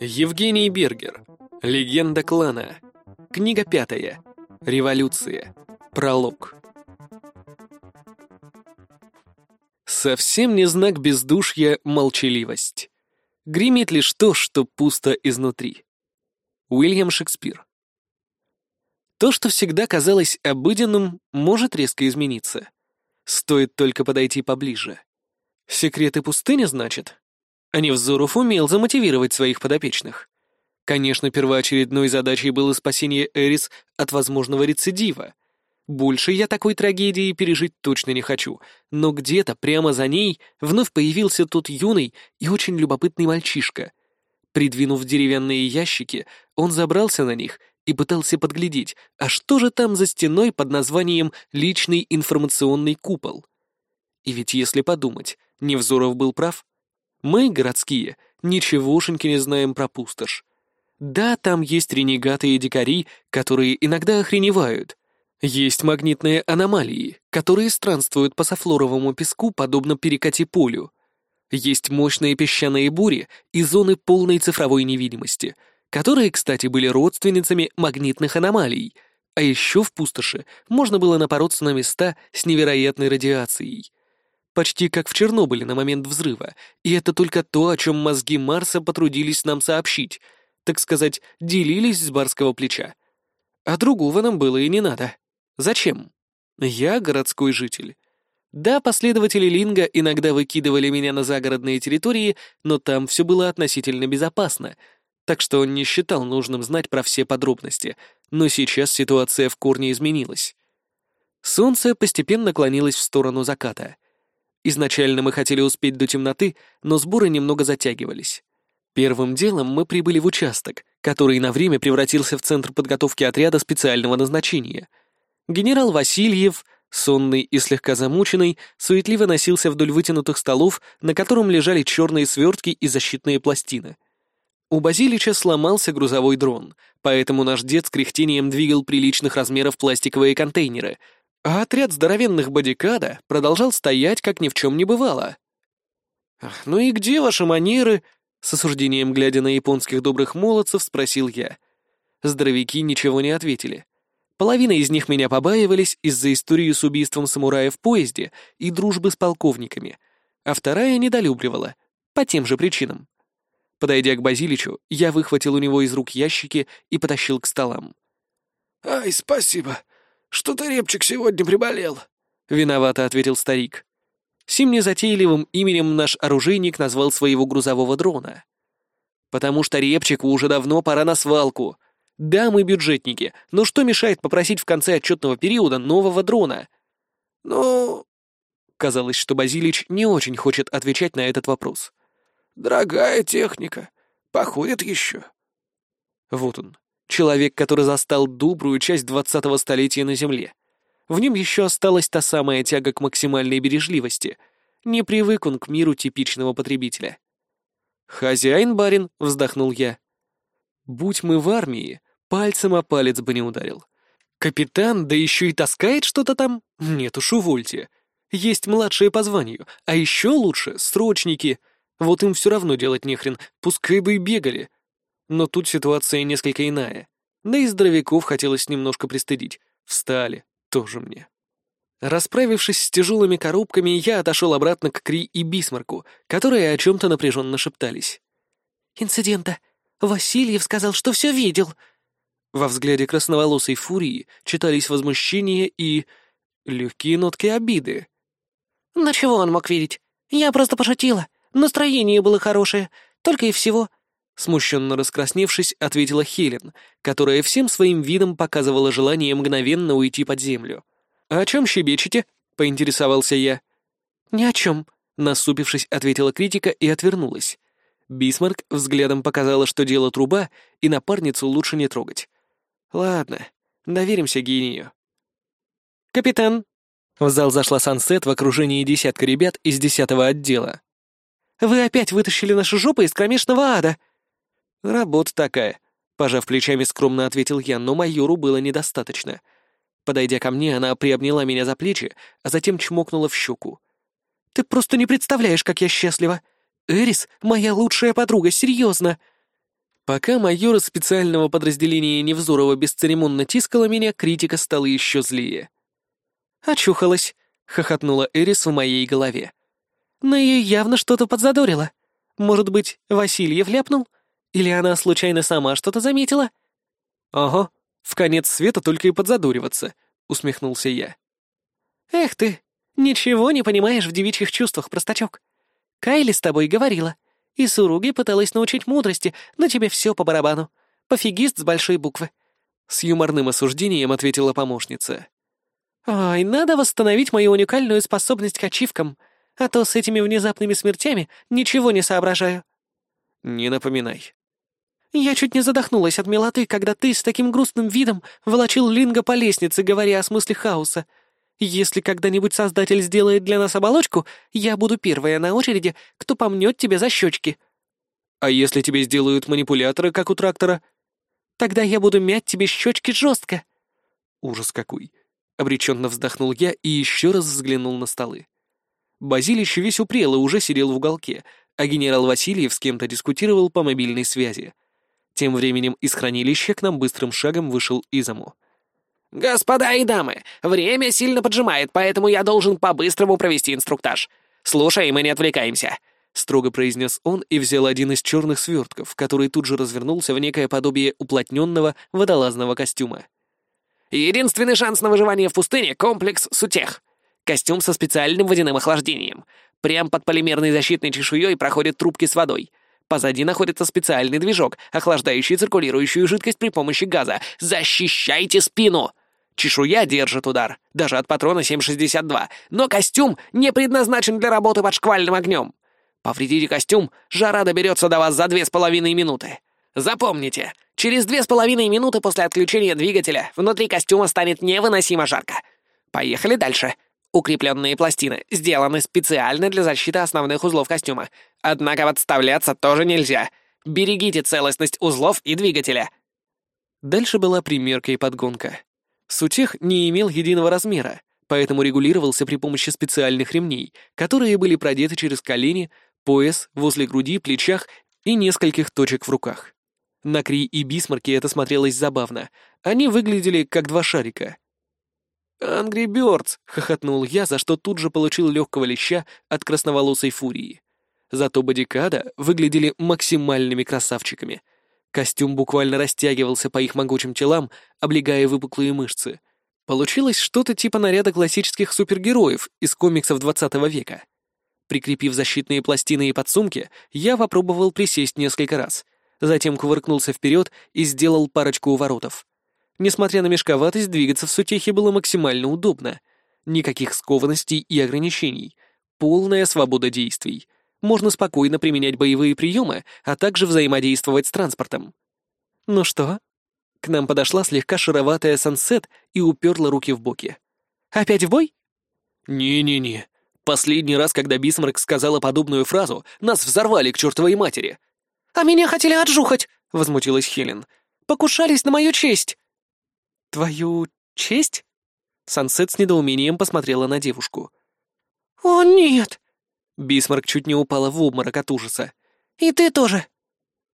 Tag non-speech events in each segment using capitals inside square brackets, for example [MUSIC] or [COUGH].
Евгений Бергер. Легенда клана. Книга пятая. Революция. Пролог. Совсем не знак бездушья молчаливость. Гремит лишь то, что пусто изнутри. Уильям Шекспир. То, что всегда казалось обыденным, может резко измениться. Стоит только подойти поближе. Секреты пустыни, значит? Невзоров умел замотивировать своих подопечных. Конечно, первоочередной задачей было спасение Эрис от возможного рецидива. Больше я такой трагедии пережить точно не хочу, но где-то прямо за ней вновь появился тот юный и очень любопытный мальчишка. Придвинув деревянные ящики, он забрался на них и пытался подглядеть, а что же там за стеной под названием «Личный информационный купол». И ведь если подумать, Невзоров был прав. Мы, городские, ничегошеньки не знаем про пустошь. Да, там есть ренегаты и дикари, которые иногда охреневают. Есть магнитные аномалии, которые странствуют по софлоровому песку, подобно перекати полю. Есть мощные песчаные бури и зоны полной цифровой невидимости, которые, кстати, были родственницами магнитных аномалий, а еще в пустоши можно было напороться на места с невероятной радиацией. Почти как в Чернобыле на момент взрыва, и это только то, о чем мозги Марса потрудились нам сообщить, так сказать, делились с барского плеча. А другого нам было и не надо. Зачем? Я городской житель. Да, последователи Линга иногда выкидывали меня на загородные территории, но там все было относительно безопасно, так что он не считал нужным знать про все подробности, но сейчас ситуация в корне изменилась. Солнце постепенно клонилось в сторону заката. Изначально мы хотели успеть до темноты, но сборы немного затягивались. Первым делом мы прибыли в участок, который на время превратился в центр подготовки отряда специального назначения. Генерал Васильев — Сонный и слегка замученный, суетливо носился вдоль вытянутых столов, на котором лежали черные свертки и защитные пластины. У Базилича сломался грузовой дрон, поэтому наш дед с кряхтением двигал приличных размеров пластиковые контейнеры, а отряд здоровенных бодикада продолжал стоять, как ни в чем не бывало. «Ну и где ваши манеры?» — с осуждением глядя на японских добрых молодцев, спросил я. Здоровяки ничего не ответили. Половина из них меня побаивались из-за истории с убийством самурая в поезде и дружбы с полковниками, а вторая недолюбливала, по тем же причинам. Подойдя к Базиличу, я выхватил у него из рук ящики и потащил к столам. «Ай, спасибо. Что-то репчик сегодня приболел», — виновато ответил старик. Сим незатейливым именем наш оружейник назвал своего грузового дрона. «Потому что репчику уже давно пора на свалку», да, мы бюджетники, но что мешает попросить в конце отчетного периода нового дрона? Ну... Казалось, что Базилич не очень хочет отвечать на этот вопрос. Дорогая техника. Походит еще. Вот он. Человек, который застал добрую часть двадцатого столетия на Земле. В нем еще осталась та самая тяга к максимальной бережливости. Не привык он к миру типичного потребителя. «Хозяин, барин», — вздохнул я. «Будь мы в армии, Пальцем о палец бы не ударил. Капитан, да еще и таскает что-то там? Нет уж, увольте. Есть младшие по званию, а еще лучше — срочники. Вот им все равно делать нехрен, пускай бы и бегали. Но тут ситуация несколько иная. Да и здоровяков хотелось немножко пристыдить. Встали, тоже мне. Расправившись с тяжелыми коробками, я отошел обратно к Кри и Бисмарку, которые о чем-то напряженно шептались. «Инцидента. Васильев сказал, что все видел», во взгляде красноволосой фурии читались возмущение и... легкие нотки обиды. «На чего он мог видеть? Я просто пошутила. Настроение было хорошее. Только и всего». Смущенно раскрасневшись, ответила Хелен, которая всем своим видом показывала желание мгновенно уйти под землю. «А «О чем щебечете?» — поинтересовался я. «Ни о чем», — насупившись, ответила критика и отвернулась. Бисмарк взглядом показала, что дело труба, и напарницу лучше не трогать. Ладно, доверимся гению. «Капитан!» В зал зашла Сансет в окружении десятка ребят из десятого отдела. «Вы опять вытащили наши жопы из кромешного ада!» «Работа такая», — пожав плечами, скромно ответил я, но майору было недостаточно. Подойдя ко мне, она приобняла меня за плечи, а затем чмокнула в щеку. «Ты просто не представляешь, как я счастлива! Эрис — моя лучшая подруга, серьезно!» Пока майор из специального подразделения Невзорова бесцеремонно тискала меня, критика стала еще злее. «Очухалась», — хохотнула Эрис в моей голове. «Но ее явно что-то подзадорило. Может быть, Васильев ляпнул? Или она случайно сама что-то заметила?» «Ага, в конец света только и подзадориваться», — усмехнулся я. «Эх ты, ничего не понимаешь в девичьих чувствах, простачок. Кайли с тобой говорила. И Суруги пыталась научить мудрости, но тебе все по барабану. Пофигист с большой буквы». С юморным осуждением ответила помощница. «Ой, надо восстановить мою уникальную способность к ачивкам, а то с этими внезапными смертями ничего не соображаю». «Не напоминай». «Я чуть не задохнулась от милоты, когда ты с таким грустным видом волочил Линга по лестнице, говоря о смысле хаоса. Если когда-нибудь Создатель сделает для нас оболочку, я буду первая на очереди, кто помнет тебе за щечки». «А если тебе сделают манипуляторы, как у трактора?» «Тогда я буду мять тебе щечки жестко». Ужас какой. Обреченно вздохнул я и еще раз взглянул на столы. Базилич весь упрел и уже сидел в уголке, а генерал Васильев с кем-то дискутировал по мобильной связи. Тем временем из хранилища к нам быстрым шагом вышел Изаму. «Господа и дамы, время сильно поджимает, поэтому я должен по-быстрому провести инструктаж. Слушаем и не отвлекаемся», — строго произнес он и взял один из черных свертков, который тут же развернулся в некое подобие уплотненного водолазного костюма. «Единственный шанс на выживание в пустыне — комплекс Сутех. Костюм со специальным водяным охлаждением. Прям под полимерной защитной чешуей проходят трубки с водой. Позади находится специальный движок, охлаждающий циркулирующую жидкость при помощи газа. Защищайте спину! Чешуя держит удар, даже от патрона 7,62, но костюм не предназначен для работы под шквальным огнем. Повредите костюм, жара доберется до вас за две с половиной минуты. Запомните, через две с половиной минуты после отключения двигателя внутри костюма станет невыносимо жарко. Поехали дальше. Укрепленные пластины сделаны специально для защиты основных узлов костюма. Однако подставляться тоже нельзя. Берегите целостность узлов и двигателя. Дальше была примерка и подгонка. Сутех не имел единого размера, поэтому регулировался при помощи специальных ремней, которые были продеты через колени, пояс, возле груди, плечах и нескольких точек в руках. На Кри и Бисмарке это смотрелось забавно. Они выглядели как два шарика. «Ангри Бёрдс!» — хохотнул я, за что тут же получил легкого леща от красноволосой фурии. Зато бодикада выглядели максимальными красавчиками — Костюм буквально растягивался по их могучим телам, облегая выпуклые мышцы. Получилось что-то типа наряда классических супергероев из комиксов 20 века. Прикрепив защитные пластины и подсумки, я попробовал присесть несколько раз, затем кувыркнулся вперед и сделал парочку уворотов. Несмотря на мешковатость, двигаться в сутехе было максимально удобно. Никаких скованностей и ограничений. Полная свобода действий — можно спокойно применять боевые приемы, а также взаимодействовать с транспортом. «Ну что?» К нам подошла слегка шароватая Сансет и уперла руки в боки. «Опять в бой?» «Не-не-не. Последний раз, когда Бисмарк сказала подобную фразу, нас взорвали к чертовой матери». «А меня хотели отжухать!» — возмутилась Хелен. «Покушались на мою честь!» «Твою честь?» Сансет с недоумением посмотрела на девушку. «О, нет!» Бисмарк чуть не упала в обморок от ужаса. «И ты тоже!»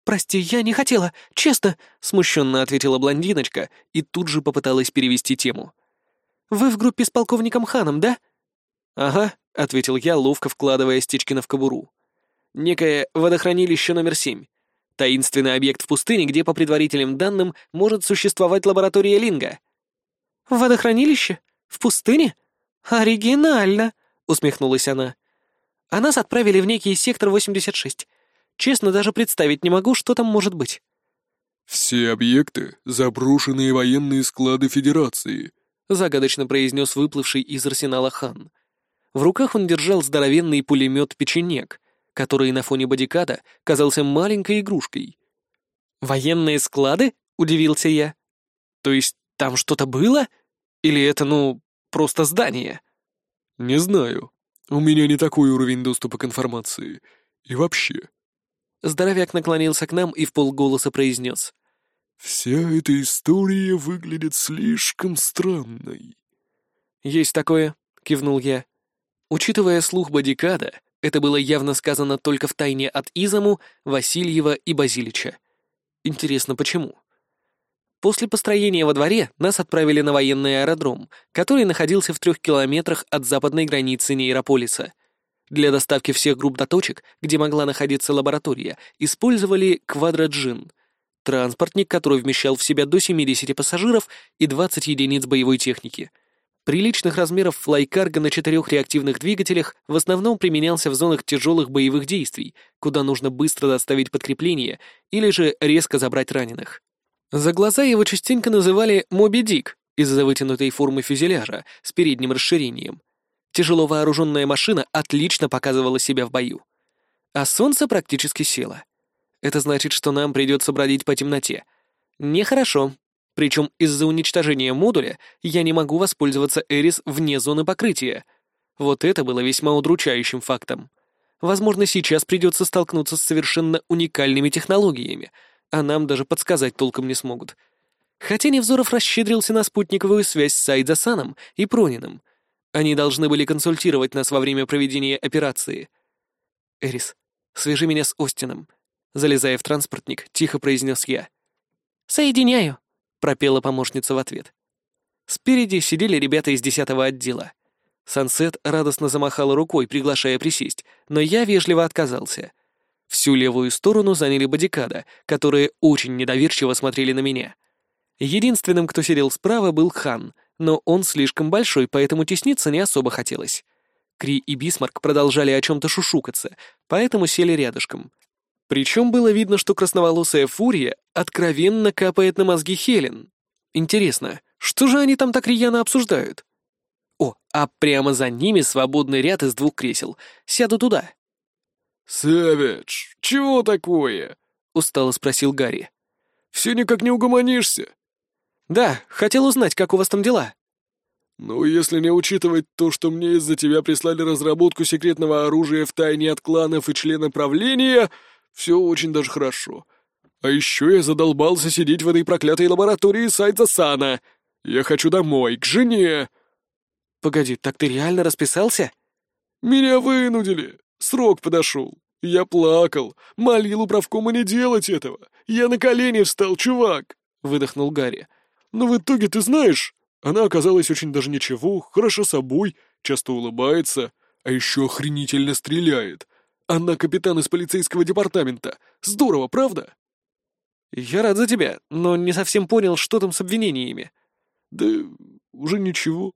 «Прости, я не хотела, честно», — смущенно ответила блондиночка и тут же попыталась перевести тему. «Вы в группе с полковником Ханом, да?» «Ага», — ответил я, ловко вкладывая Стечкина в кобуру. «Некое водохранилище номер семь. Таинственный объект в пустыне, где, по предварительным данным, может существовать лаборатория Линга». «Водохранилище? В пустыне? Оригинально!» — усмехнулась она а нас отправили в некий сектор 86. Честно, даже представить не могу, что там может быть». «Все объекты — заброшенные военные склады Федерации», — загадочно произнес выплывший из арсенала хан. В руках он держал здоровенный пулемет «Печенек», который на фоне бодикада казался маленькой игрушкой. «Военные склады?» — удивился я. «То есть там что-то было? Или это, ну, просто здание?» «Не знаю», у меня не такой уровень доступа к информации. И вообще...» Здоровяк наклонился к нам и в полголоса произнес. «Вся эта история выглядит слишком странной». «Есть такое», — кивнул я. Учитывая слух бодикада, это было явно сказано только в тайне от Изаму, Васильева и Базилича. Интересно, почему? После построения во дворе нас отправили на военный аэродром, который находился в трех километрах от западной границы Нейрополиса. Для доставки всех групп до точек, где могла находиться лаборатория, использовали квадроджин — транспортник, который вмещал в себя до 70 пассажиров и 20 единиц боевой техники. Приличных размеров флайкарго на четырех реактивных двигателях в основном применялся в зонах тяжелых боевых действий, куда нужно быстро доставить подкрепление или же резко забрать раненых. За глаза его частенько называли «Моби Дик» из-за вытянутой формы фюзеляжа с передним расширением. Тяжело вооруженная машина отлично показывала себя в бою. А солнце практически село. Это значит, что нам придется бродить по темноте. Нехорошо. Причем из-за уничтожения модуля я не могу воспользоваться Эрис вне зоны покрытия. Вот это было весьма удручающим фактом. Возможно, сейчас придется столкнуться с совершенно уникальными технологиями — а нам даже подсказать толком не смогут. Хотя Невзоров расщедрился на спутниковую связь с Айдзасаном и Прониным. Они должны были консультировать нас во время проведения операции. «Эрис, свяжи меня с Остином», — залезая в транспортник, тихо произнес я. «Соединяю», — пропела помощница в ответ. Спереди сидели ребята из десятого отдела. Сансет радостно замахала рукой, приглашая присесть, но я вежливо отказался — Всю левую сторону заняли бодикада, которые очень недоверчиво смотрели на меня. Единственным, кто сидел справа, был хан, но он слишком большой, поэтому тесниться не особо хотелось. Кри и Бисмарк продолжали о чем-то шушукаться, поэтому сели рядышком. Причем было видно, что красноволосая фурия откровенно капает на мозги Хелен. Интересно, что же они там так рьяно обсуждают? О, а прямо за ними свободный ряд из двух кресел. Сяду туда. «Сэвидж, чего такое?» — устало спросил Гарри. «Все никак не угомонишься». «Да, хотел узнать, как у вас там дела». «Ну, если не учитывать то, что мне из-за тебя прислали разработку секретного оружия в тайне от кланов и члена правления, все очень даже хорошо. А еще я задолбался сидеть в этой проклятой лаборатории Сайдза Сана. Я хочу домой, к жене». «Погоди, так ты реально расписался?» «Меня вынудили. Срок подошел. Я плакал, молил управкома не делать этого. Я на колени встал, чувак!» — выдохнул Гарри. «Но в итоге, ты знаешь, она оказалась очень даже ничего, хорошо собой, часто улыбается, а еще охренительно стреляет. Она капитан из полицейского департамента. Здорово, правда?» «Я рад за тебя, но не совсем понял, что там с обвинениями». «Да уже ничего.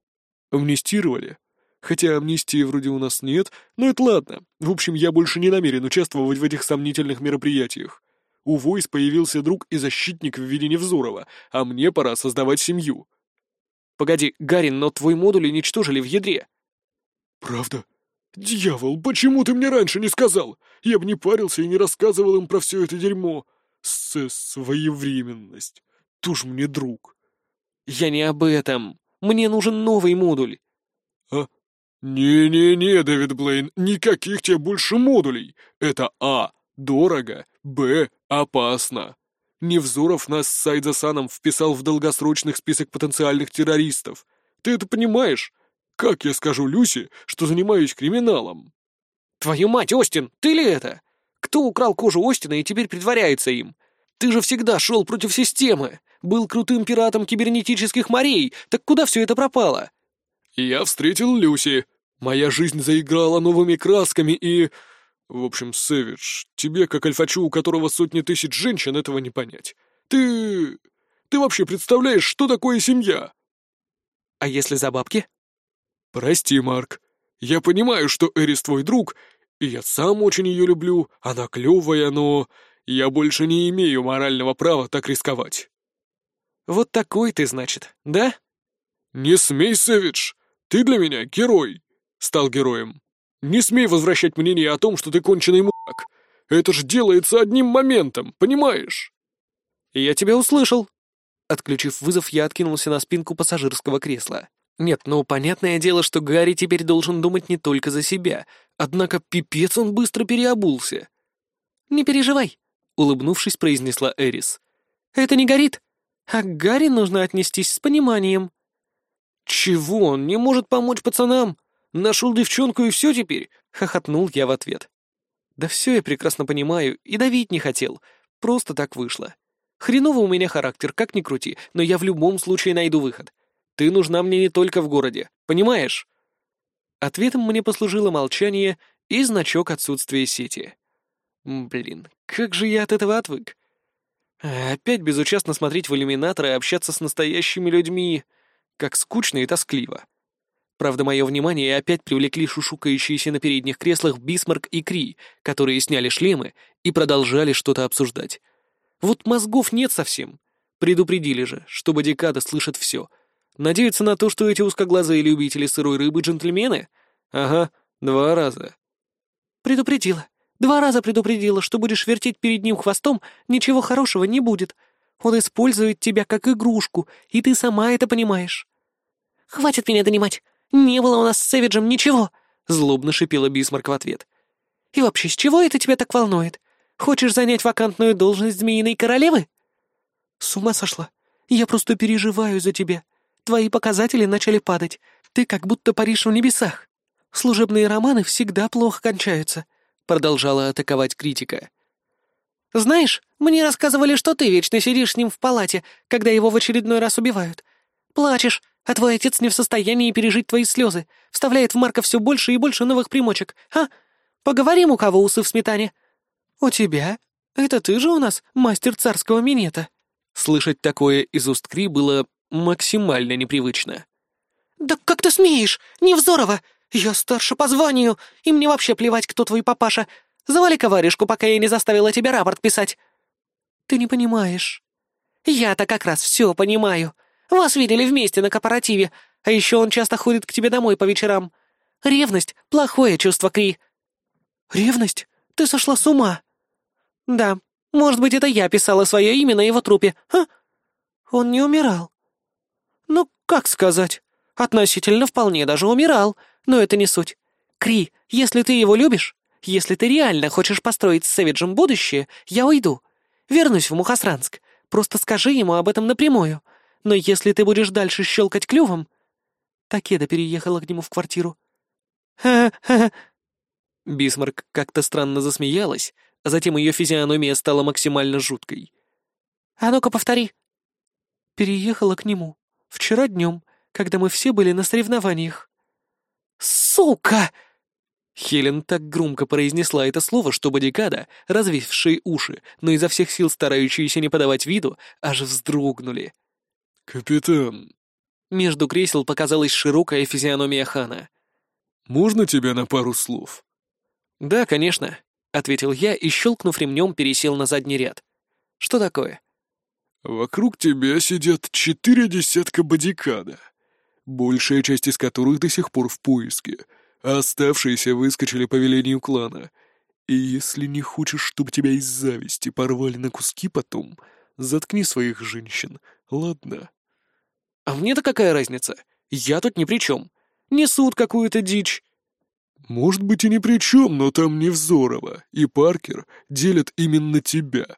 Амнистировали. Хотя амнистии вроде у нас нет, но это ладно. В общем, я больше не намерен участвовать в этих сомнительных мероприятиях. У Войс появился друг и защитник в виде Невзорова, а мне пора создавать семью. Погоди, Гарин, но твой модуль уничтожили в ядре. Правда? Дьявол, почему ты мне раньше не сказал? Я бы не парился и не рассказывал им про все это дерьмо. С своевременность. Туж мне друг. Я не об этом. Мне нужен новый модуль. А? «Не-не-не, Дэвид Блейн, никаких тебе больше модулей. Это А. Дорого. Б. Опасно. Невзоров нас с Сайдзасаном вписал в долгосрочных список потенциальных террористов. Ты это понимаешь? Как я скажу Люси, что занимаюсь криминалом?» «Твою мать, Остин, ты ли это? Кто украл кожу Остина и теперь притворяется им? Ты же всегда шел против системы, был крутым пиратом кибернетических морей, так куда все это пропало?» «Я встретил Люси», Моя жизнь заиграла новыми красками и... В общем, Сэвидж, тебе, как альфачу, у которого сотни тысяч женщин, этого не понять. Ты... Ты вообще представляешь, что такое семья? А если за бабки? Прости, Марк. Я понимаю, что Эрис твой друг, и я сам очень ее люблю, она клевая, но... Я больше не имею морального права так рисковать. Вот такой ты, значит, да? Не смей, Сэвидж. Ты для меня герой стал героем. Не смей возвращать мнение о том, что ты конченый мудак. Это ж делается одним моментом, понимаешь? Я тебя услышал. Отключив вызов, я откинулся на спинку пассажирского кресла. Нет, ну, понятное дело, что Гарри теперь должен думать не только за себя. Однако пипец он быстро переобулся. «Не переживай», — улыбнувшись, произнесла Эрис. «Это не горит, а к Гарри нужно отнестись с пониманием». «Чего он не может помочь пацанам?» Нашел девчонку и все теперь?» — хохотнул я в ответ. «Да все я прекрасно понимаю и давить не хотел. Просто так вышло. Хреново у меня характер, как ни крути, но я в любом случае найду выход. Ты нужна мне не только в городе, понимаешь?» Ответом мне послужило молчание и значок отсутствия сети. Блин, как же я от этого отвык. А опять безучастно смотреть в иллюминатор и общаться с настоящими людьми. Как скучно и тоскливо. Правда, мое внимание опять привлекли шушукающиеся на передних креслах Бисмарк и Кри, которые сняли шлемы и продолжали что-то обсуждать. Вот мозгов нет совсем. Предупредили же, что бодикада слышит все. Надеются на то, что эти узкоглазые любители сырой рыбы джентльмены? Ага, два раза. Предупредила. Два раза предупредила, что будешь вертеть перед ним хвостом, ничего хорошего не будет. Он использует тебя как игрушку, и ты сама это понимаешь. Хватит меня донимать. Не было у нас с Сэвиджем ничего, злобно шипела Бисмарк в ответ. И вообще, с чего это тебя так волнует? Хочешь занять вакантную должность Змеиной Королевы? С ума сошла. Я просто переживаю за тебя. Твои показатели начали падать. Ты как будто паришь в небесах. Служебные романы всегда плохо кончаются продолжала атаковать критика. «Знаешь, мне рассказывали, что ты вечно сидишь с ним в палате, когда его в очередной раз убивают. Плачешь, а твой отец не в состоянии пережить твои слезы, вставляет в Марка все больше и больше новых примочек. А? Поговорим, у кого усы в сметане». «У тебя? Это ты же у нас мастер царского минета». Слышать такое из уст Кри было максимально непривычно. «Да как ты смеешь? Невзорова! «Я старше по званию, и мне вообще плевать, кто твой папаша. Завали-ка пока я не заставила тебя рапорт писать». «Ты не понимаешь». «Я-то как раз все понимаю. Вас видели вместе на корпоративе, а еще он часто ходит к тебе домой по вечерам. Ревность — плохое чувство, Кри». «Ревность? Ты сошла с ума?» «Да, может быть, это я писала свое имя на его трупе, а? Он не умирал». «Ну, как сказать? Относительно вполне даже умирал, но это не суть. Кри, если ты его любишь, если ты реально хочешь построить с Сэвиджем будущее, я уйду. Вернусь в Мухасранск. Просто скажи ему об этом напрямую. Но если ты будешь дальше щелкать клювом...» Такеда переехала к нему в квартиру. «Ха-ха-ха!» [LAUGHS] Бисмарк как-то странно засмеялась, а затем ее физиономия стала максимально жуткой. «А ну-ка повтори!» «Переехала к нему. Вчера днем, когда мы все были на соревнованиях». «Сука!» Хелен так громко произнесла это слово, что бодикада, развившие уши, но изо всех сил старающиеся не подавать виду, аж вздрогнули. «Капитан!» Между кресел показалась широкая физиономия Хана. «Можно тебя на пару слов?» «Да, конечно», — ответил я и, щелкнув ремнем, пересел на задний ряд. «Что такое?» «Вокруг тебя сидят четыре десятка бодикада большая часть из которых до сих пор в поиске, а оставшиеся выскочили по велению клана. И если не хочешь, чтобы тебя из зависти порвали на куски потом, заткни своих женщин, ладно? А мне-то какая разница? Я тут ни при чем. Несут какую-то дичь. Может быть и ни при чем, но там Невзорова и Паркер делят именно тебя.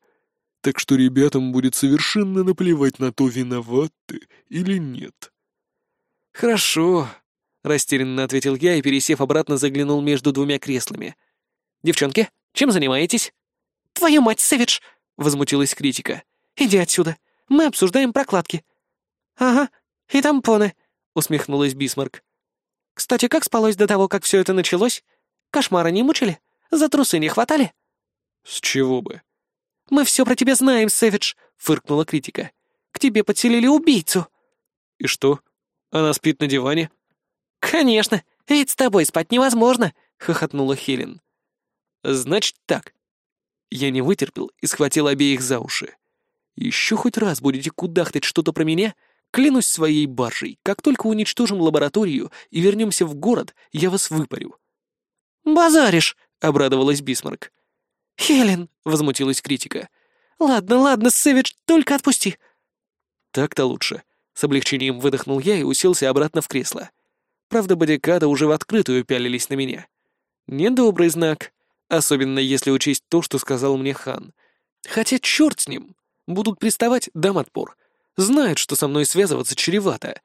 Так что ребятам будет совершенно наплевать на то, виноват ты или нет. «Хорошо», — растерянно ответил я и, пересев обратно, заглянул между двумя креслами. «Девчонки, чем занимаетесь?» «Твою мать, Сэвидж!» — возмутилась критика. «Иди отсюда. Мы обсуждаем прокладки». «Ага, и тампоны», — усмехнулась Бисмарк. «Кстати, как спалось до того, как все это началось? Кошмары не мучили? За трусы не хватали?» «С чего бы?» «Мы все про тебя знаем, Сэвидж», — фыркнула критика. «К тебе подселили убийцу». «И что? Она спит на диване?» «Конечно, ведь с тобой спать невозможно», — хохотнула Хелен. «Значит так». Я не вытерпел и схватил обеих за уши. «Еще хоть раз будете кудахтать что-то про меня, клянусь своей баржей, как только уничтожим лабораторию и вернемся в город, я вас выпарю». «Базаришь», — обрадовалась Бисмарк. «Хелен», — возмутилась критика. «Ладно, ладно, Сэвидж, только отпусти». «Так-то лучше. С облегчением выдохнул я и уселся обратно в кресло. Правда, бодикада уже в открытую пялились на меня. Недобрый знак, особенно если учесть то, что сказал мне хан. Хотя черт с ним. Будут приставать, дам отпор. Знают, что со мной связываться чревато.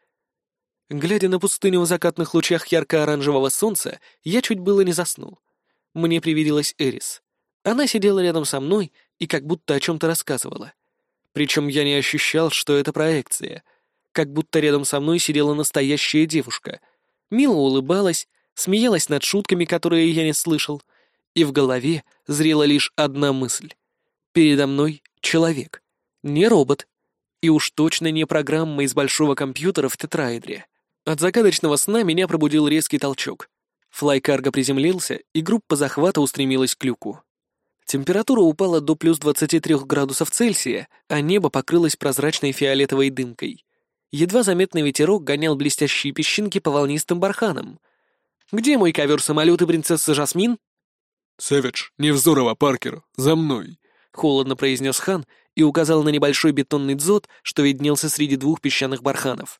Глядя на пустыню в закатных лучах ярко-оранжевого солнца, я чуть было не заснул. Мне привиделась Эрис. Она сидела рядом со мной и как будто о чем-то рассказывала. Причем я не ощущал, что это проекция. Как будто рядом со мной сидела настоящая девушка. Мило улыбалась, смеялась над шутками, которые я не слышал. И в голове зрела лишь одна мысль. Передо мной человек. Не робот. И уж точно не программа из большого компьютера в тетраэдре. От загадочного сна меня пробудил резкий толчок. Флайкарго приземлился, и группа захвата устремилась к люку. Температура упала до плюс 23 градусов Цельсия, а небо покрылось прозрачной фиолетовой дымкой. Едва заметный ветерок гонял блестящие песчинки по волнистым барханам. «Где мой ковер-самолет и принцесса Жасмин?» «Сэвидж, Невзорова, Паркер, за мной!» — холодно произнес хан и указал на небольшой бетонный дзот, что виднелся среди двух песчаных барханов.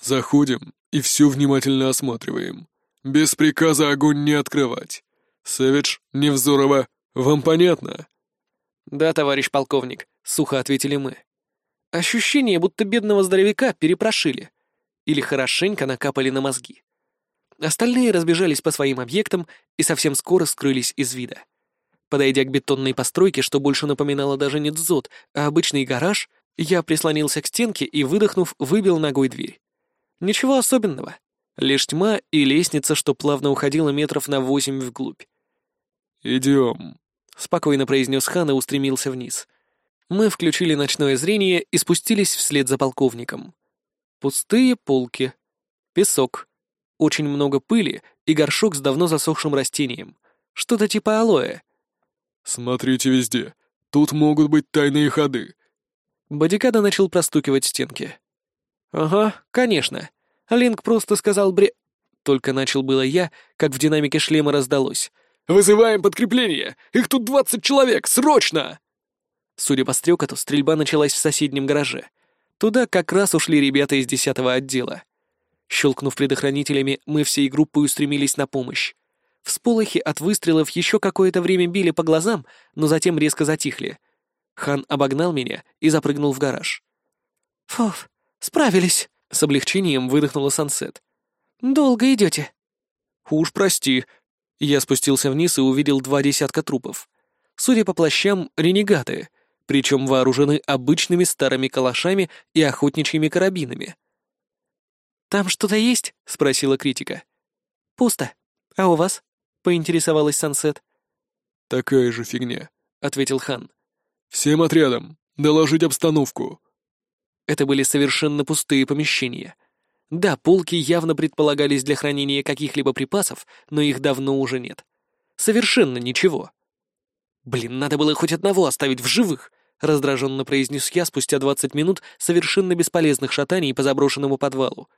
Заходим и все внимательно осматриваем. Без приказа огонь не открывать. Сэвидж, Невзорова, вам понятно?» «Да, товарищ полковник», — сухо ответили мы. Ощущение, будто бедного здоровяка перепрошили. Или хорошенько накапали на мозги. Остальные разбежались по своим объектам и совсем скоро скрылись из вида. Подойдя к бетонной постройке, что больше напоминало даже не дзот, а обычный гараж, я прислонился к стенке и, выдохнув, выбил ногой дверь. Ничего особенного. Лишь тьма и лестница, что плавно уходила метров на восемь вглубь. «Идем», — спокойно произнес хан и устремился вниз. Мы включили ночное зрение и спустились вслед за полковником. Пустые полки. Песок. Очень много пыли и горшок с давно засохшим растением. Что-то типа алоэ. «Смотрите везде. Тут могут быть тайные ходы». Бодикада начал простукивать стенки. «Ага, конечно. Линк просто сказал бре...» Только начал было я, как в динамике шлема раздалось. «Вызываем подкрепление! Их тут двадцать человек! Срочно!» Судя по стрекоту, стрельба началась в соседнем гараже. Туда как раз ушли ребята из десятого отдела. Щелкнув предохранителями, мы всей группой устремились на помощь. Всполохи от выстрелов еще какое-то время били по глазам, но затем резко затихли. Хан обогнал меня и запрыгнул в гараж. «Фуф, справились!» — с облегчением выдохнула Сансет. «Долго идете?» «Уж прости». Я спустился вниз и увидел два десятка трупов. Судя по плащам, ренегаты, причем вооружены обычными старыми калашами и охотничьими карабинами. «Там что-то есть?» — спросила критика. «Пусто. А у вас?» — поинтересовалась Сансет. «Такая же фигня», — ответил хан. «Всем отрядам доложить обстановку». Это были совершенно пустые помещения. Да, полки явно предполагались для хранения каких-либо припасов, но их давно уже нет. Совершенно ничего. Блин, надо было хоть одного оставить в живых, раздраженно произнес я спустя двадцать минут совершенно бесполезных шатаний по заброшенному подвалу.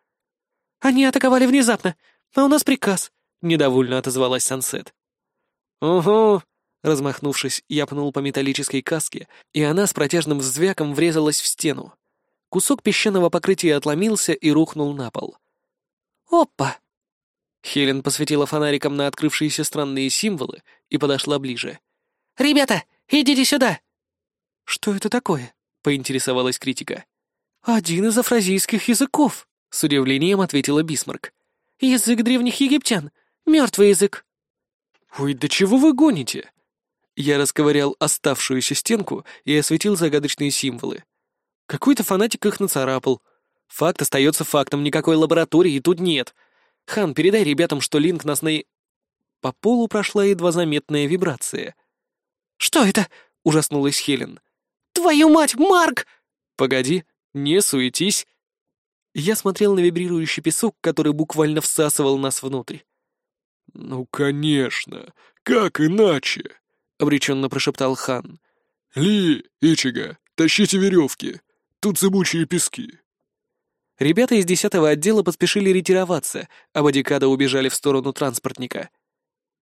«Они атаковали внезапно, а у нас приказ», — недовольно отозвалась Сансет. «Угу», Размахнувшись, я пнул по металлической каске, и она с протяжным взвяком врезалась в стену. Кусок песчаного покрытия отломился и рухнул на пол. «Опа!» Хелен посветила фонариком на открывшиеся странные символы и подошла ближе. «Ребята, идите сюда!» «Что это такое?» — поинтересовалась критика. «Один из афразийских языков», — с удивлением ответила Бисмарк. «Язык древних египтян. Мертвый язык». «Ой, да чего вы гоните?» Я расковырял оставшуюся стенку и осветил загадочные символы. Какой-то фанатик их нацарапал. Факт остается фактом, никакой лаборатории тут нет. Хан, передай ребятам, что Линк нас на... По полу прошла едва заметная вибрация. «Что это?» — ужаснулась Хелен. «Твою мать, Марк!» «Погоди, не суетись». Я смотрел на вибрирующий песок, который буквально всасывал нас внутрь. «Ну, конечно. Как иначе?» — обреченно прошептал хан. «Ли, Ичига, тащите веревки. Тут зыбучие пески». Ребята из десятого отдела поспешили ретироваться, а бодикада убежали в сторону транспортника.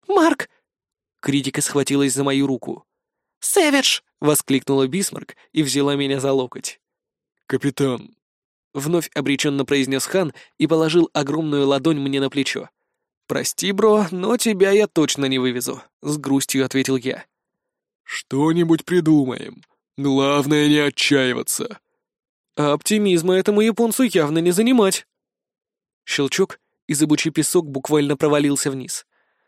«Марк!» Критика схватилась за мою руку. «Сэвидж!» — воскликнула Бисмарк и взяла меня за локоть. «Капитан!» — вновь обреченно произнес хан и положил огромную ладонь мне на плечо. «Прости, бро, но тебя я точно не вывезу», — с грустью ответил я. «Что-нибудь придумаем. Главное не отчаиваться». А оптимизма этому японцу явно не занимать. Щелчок, и зыбучий песок буквально провалился вниз.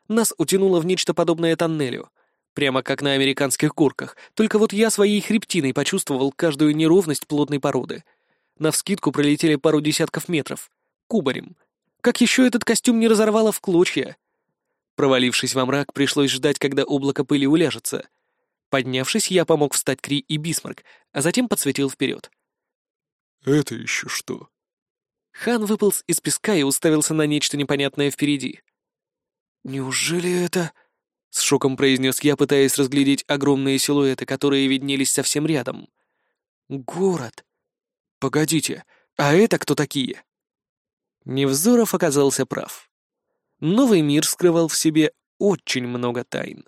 Нас утянуло в нечто подобное тоннелю. Прямо как на американских горках, только вот я своей хребтиной почувствовал каждую неровность плотной породы. Навскидку пролетели пару десятков метров. Кубарем. Как еще этот костюм не разорвало в клочья? Провалившись во мрак, пришлось ждать, когда облако пыли уляжется. Поднявшись, я помог встать Кри и Бисмарк, а затем подсветил вперед. «Это еще что?» Хан выполз из песка и уставился на нечто непонятное впереди. «Неужели это...» — с шоком произнес я, пытаясь разглядеть огромные силуэты, которые виднелись совсем рядом. «Город! Погодите, а это кто такие?» Невзоров оказался прав. Новый мир скрывал в себе очень много тайн.